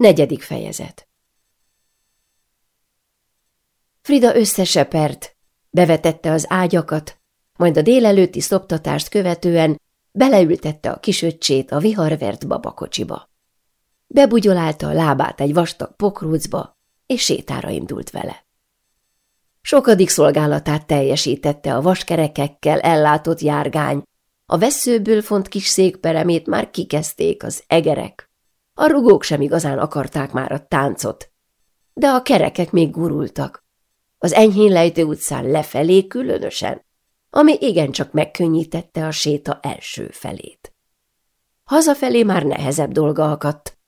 Negyedik fejezet Frida összesepert, bevetette az ágyakat, majd a délelőtti szoptatást követően beleültette a kisöccsét a viharvert babakocsiba. Bebugyolálta a lábát egy vastag pokrócba, és sétára indult vele. Sokadik szolgálatát teljesítette a vaskerekekkel ellátott járgány, a veszőből font kis székperemét már kikezdték az egerek. A rugók sem igazán akarták már a táncot, de a kerekek még gurultak. Az enyhén lejtő utcán lefelé különösen, ami igencsak megkönnyítette a séta első felét. Hazafelé már nehezebb dolga akadt.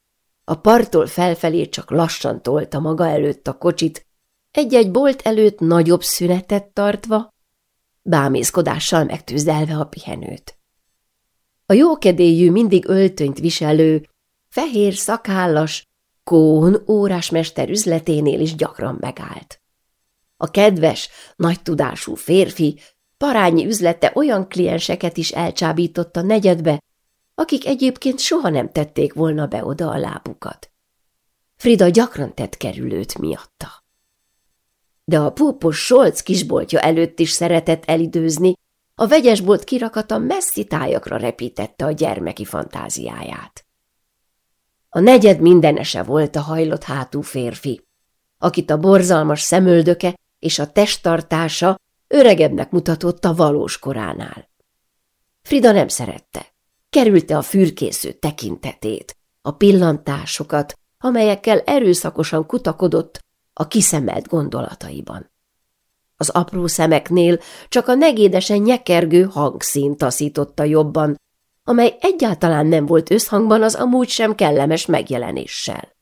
A parttól felfelé csak lassan tolta maga előtt a kocsit, egy-egy bolt előtt nagyobb szünetet tartva, bámészkodással megtűzdelve a pihenőt. A jókedélyű, mindig öltönyt viselő, fehér szakállas, kón órásmester üzleténél is gyakran megállt. A kedves, nagy tudású férfi parányi üzlete olyan klienseket is elcsábított a negyedbe, akik egyébként soha nem tették volna be oda a lábukat. Frida gyakran tett kerülőt miatta de a púpos Solc kisboltja előtt is szeretett elidőzni, a vegyesbolt kirakata messzi tájakra repítette a gyermeki fantáziáját. A negyed mindenese volt a hajlott hátú férfi, akit a borzalmas szemöldöke és a testtartása öregebbnek mutatott a valós koránál. Frida nem szerette. Kerülte a fürkésző tekintetét, a pillantásokat, amelyekkel erőszakosan kutakodott a kiszemelt gondolataiban. Az apró szemeknél csak a negédesen nyekergő hangszín taszította jobban, amely egyáltalán nem volt összhangban az amúgy sem kellemes megjelenéssel.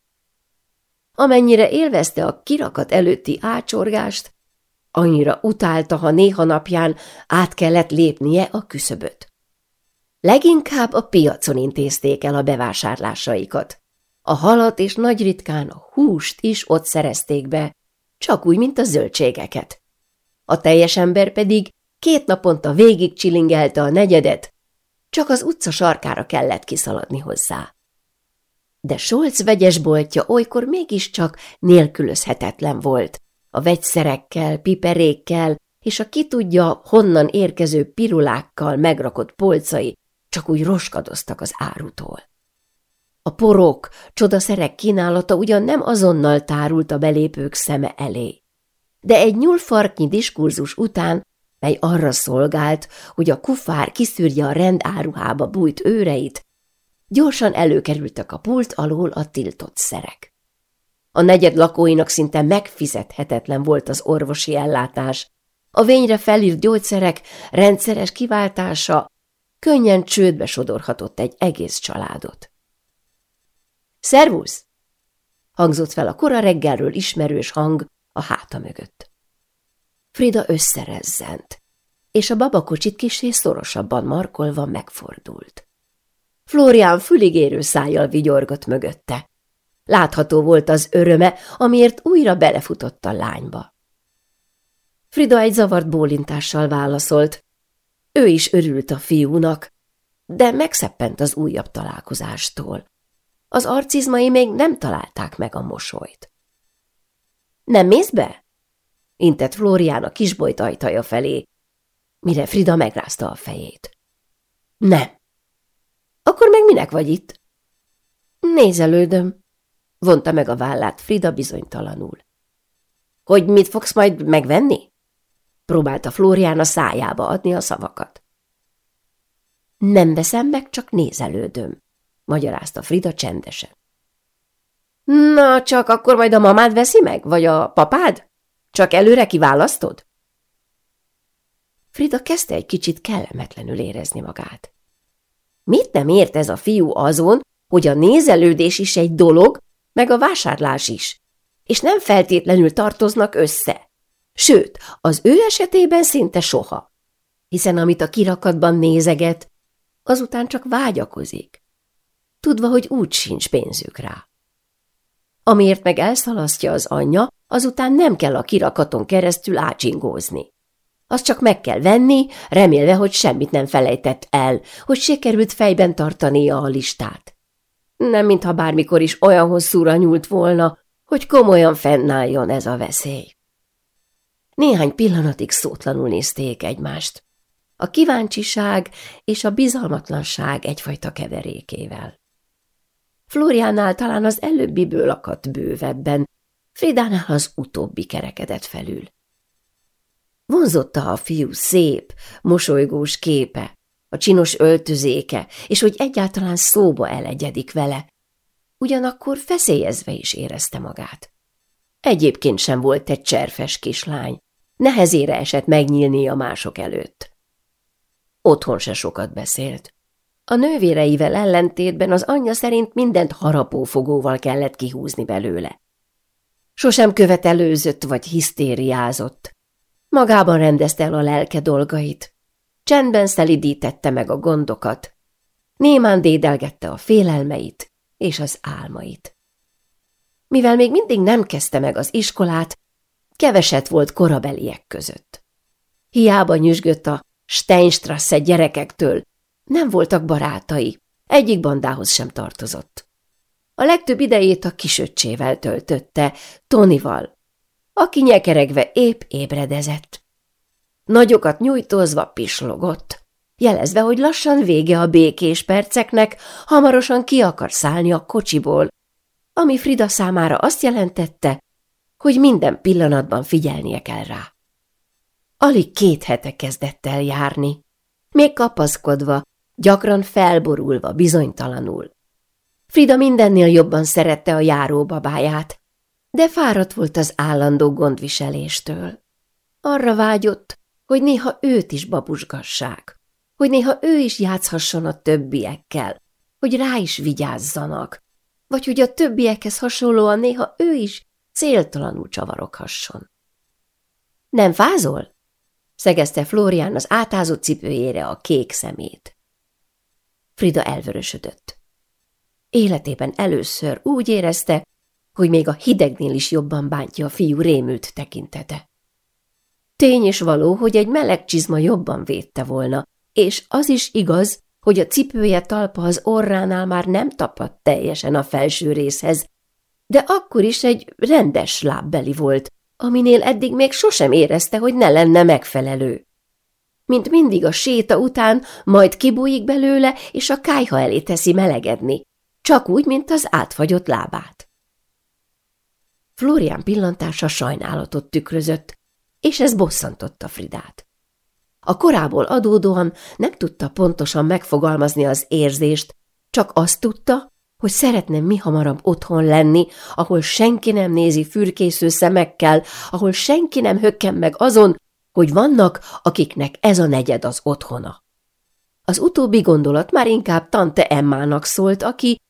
Amennyire élvezte a kirakat előtti ácsorgást, annyira utálta, ha néha napján át kellett lépnie a küszöböt. Leginkább a piacon intézték el a bevásárlásaikat, a halat és nagy ritkán a húst is ott szerezték be, csak úgy, mint a zöldségeket. A teljes ember pedig két naponta végig csilingelte a negyedet, csak az utca sarkára kellett kiszaladni hozzá. De Scholz vegyesboltja olykor mégiscsak nélkülözhetetlen volt, a vegyszerekkel, piperékkel és a ki tudja honnan érkező pirulákkal megrakott polcai csak úgy roskadoztak az árutól. A porok, csodaszerek kínálata ugyan nem azonnal tárult a belépők szeme elé. De egy nyúlfarknyi diskurzus után, mely arra szolgált, hogy a kufár kiszűrje a rendáruhába bújt őreit, gyorsan előkerültek a pult alól a tiltott szerek. A negyed lakóinak szinte megfizethetetlen volt az orvosi ellátás, a vényre felírt gyógyszerek rendszeres kiváltása könnyen csődbe sodorhatott egy egész családot. Szervusz! hangzott fel a kora reggelről ismerős hang a háta mögött. Frida összerezzent, és a babakocsit kisé szorosabban markolva megfordult. Florián füligérő szájjal vigyorgott mögötte. Látható volt az öröme, amiért újra belefutott a lányba. Frida egy zavart bólintással válaszolt. Ő is örült a fiúnak, de megszeppent az újabb találkozástól. Az arcizmai még nem találták meg a mosolyt. Nem mész be? Intett Florián a kisbolyt ajtaja felé, mire Frida megrázta a fejét. Nem. Akkor meg minek vagy itt? Nézelődöm, vonta meg a vállát Frida bizonytalanul. Hogy mit fogsz majd megvenni? Próbálta Florián a szájába adni a szavakat. Nem veszem meg, csak nézelődöm magyarázta Frida csendesen. Na, csak akkor majd a mamád veszi meg, vagy a papád? Csak előre kiválasztod? Frida kezdte egy kicsit kellemetlenül érezni magát. Mit nem ért ez a fiú azon, hogy a nézelődés is egy dolog, meg a vásárlás is, és nem feltétlenül tartoznak össze. Sőt, az ő esetében szinte soha, hiszen amit a kirakatban nézeget, azután csak vágyakozik tudva, hogy úgy sincs pénzük rá. Amiért meg elszalasztja az anyja, azután nem kell a kirakaton keresztül ácsingózni. Azt csak meg kell venni, remélve, hogy semmit nem felejtett el, hogy sikerült fejben tartania a listát. Nem mintha bármikor is olyan hosszúra nyúlt volna, hogy komolyan fennálljon ez a veszély. Néhány pillanatig szótlanul nézték egymást. A kíváncsiság és a bizalmatlanság egyfajta keverékével. Floriánál talán az előbbiből akadt bővebben, Fridánál az utóbbi kerekedett felül. Vonzotta a fiú szép, mosolygós képe, a csinos öltözéke, és hogy egyáltalán szóba elegyedik vele. Ugyanakkor feszélyezve is érezte magát. Egyébként sem volt egy cserfes kislány, nehezére esett megnyílni a mások előtt. Otthon se sokat beszélt. A nővéreivel ellentétben az anyja szerint mindent harapófogóval kellett kihúzni belőle. Sosem követelőzött vagy hisztériázott. Magában rendezte el a lelke dolgait. Csendben szelidítette meg a gondokat. Némán dédelgette a félelmeit és az álmait. Mivel még mindig nem kezdte meg az iskolát, keveset volt korabeliek között. Hiába nyüzsgött a Steinstrasse gyerekektől, nem voltak barátai, egyik bandához sem tartozott. A legtöbb idejét a kisöccsével töltötte, Tonival, aki nyekeregve épp ébredezett. Nagyokat nyújtózva pislogott, jelezve, hogy lassan vége a békés perceknek, hamarosan ki akar szállni a kocsiból, ami Frida számára azt jelentette, hogy minden pillanatban figyelnie kell rá. Alig két hete kezdett el járni, még kapaszkodva, gyakran felborulva, bizonytalanul. Frida mindennél jobban szerette a járóbabáját, de fáradt volt az állandó gondviseléstől. Arra vágyott, hogy néha őt is babusgassák, hogy néha ő is játszhasson a többiekkel, hogy rá is vigyázzanak, vagy hogy a többiekhez hasonlóan néha ő is céltalanul csavaroghasson. Nem fázol? szegezte Florián az átázott cipőjére a kék szemét. Frida elvörösödött. Életében először úgy érezte, hogy még a hidegnél is jobban bántja a fiú rémült tekintete. Tény és való, hogy egy meleg csizma jobban védte volna, és az is igaz, hogy a cipője talpa az orránál már nem tapadt teljesen a felső részhez, de akkor is egy rendes lábbeli volt, aminél eddig még sosem érezte, hogy ne lenne megfelelő. Mint mindig a séta után, majd kibújik belőle, és a kájha elé teszi melegedni, csak úgy, mint az átfagyott lábát. Florian pillantása sajnálatot tükrözött, és ez bosszantotta Fridát. A korából adódóan nem tudta pontosan megfogalmazni az érzést, csak azt tudta, hogy szeretne mi hamarabb otthon lenni, ahol senki nem nézi fürkésző szemekkel, ahol senki nem hökken meg azon, hogy vannak, akiknek ez a negyed az otthona. Az utóbbi gondolat már inkább tante Emmának szólt, aki,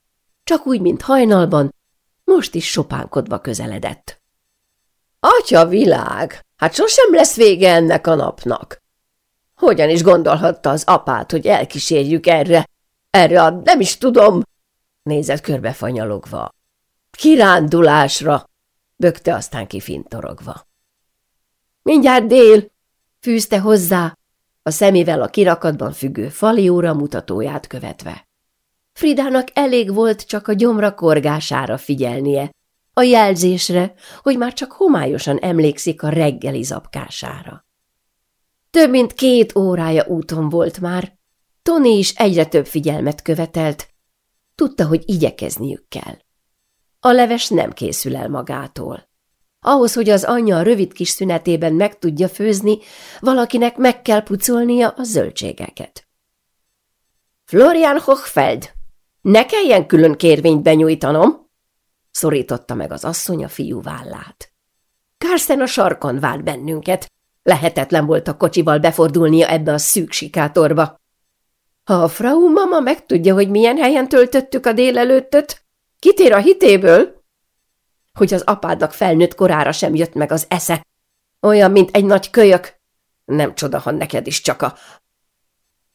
csak úgy, mint hajnalban, most is sopánkodva közeledett. Atya világ, hát sosem lesz vége ennek a napnak. Hogyan is gondolhatta az apát, hogy elkísérjük erre, erre a nem is tudom, nézett körbe fanyalogva. Kirándulásra, bökte aztán kifintorogva. Mindjárt dél, fűzte hozzá, a szemével a kirakatban függő falióra mutatóját követve. Fridának elég volt csak a gyomra korgására figyelnie, a jelzésre, hogy már csak homályosan emlékszik a reggeli zapkására. Több mint két órája úton volt már, Tony is egyre több figyelmet követelt, tudta, hogy igyekezniük kell. A leves nem készül el magától. Ahhoz, hogy az anyja a rövid kis szünetében meg tudja főzni, valakinek meg kell pucolnia a zöldségeket. Florian Hochfeld, ne kelljen külön kérvényt benyújtanom, szorította meg az asszony a fiú vállát. Kárszten a sarkon vált bennünket, lehetetlen volt a kocsival befordulnia ebbe a szűk sikátorba. Ha a frau mama megtudja, hogy milyen helyen töltöttük a délelőttöt, kitér a hitéből, hogy az apádnak felnőtt korára sem jött meg az esze. Olyan, mint egy nagy kölyök. Nem csoda, ha neked is csak a...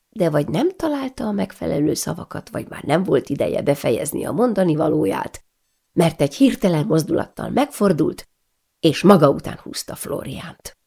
De vagy nem találta a megfelelő szavakat, vagy már nem volt ideje befejezni a mondani valóját, mert egy hirtelen mozdulattal megfordult, és maga után húzta Flóriánt.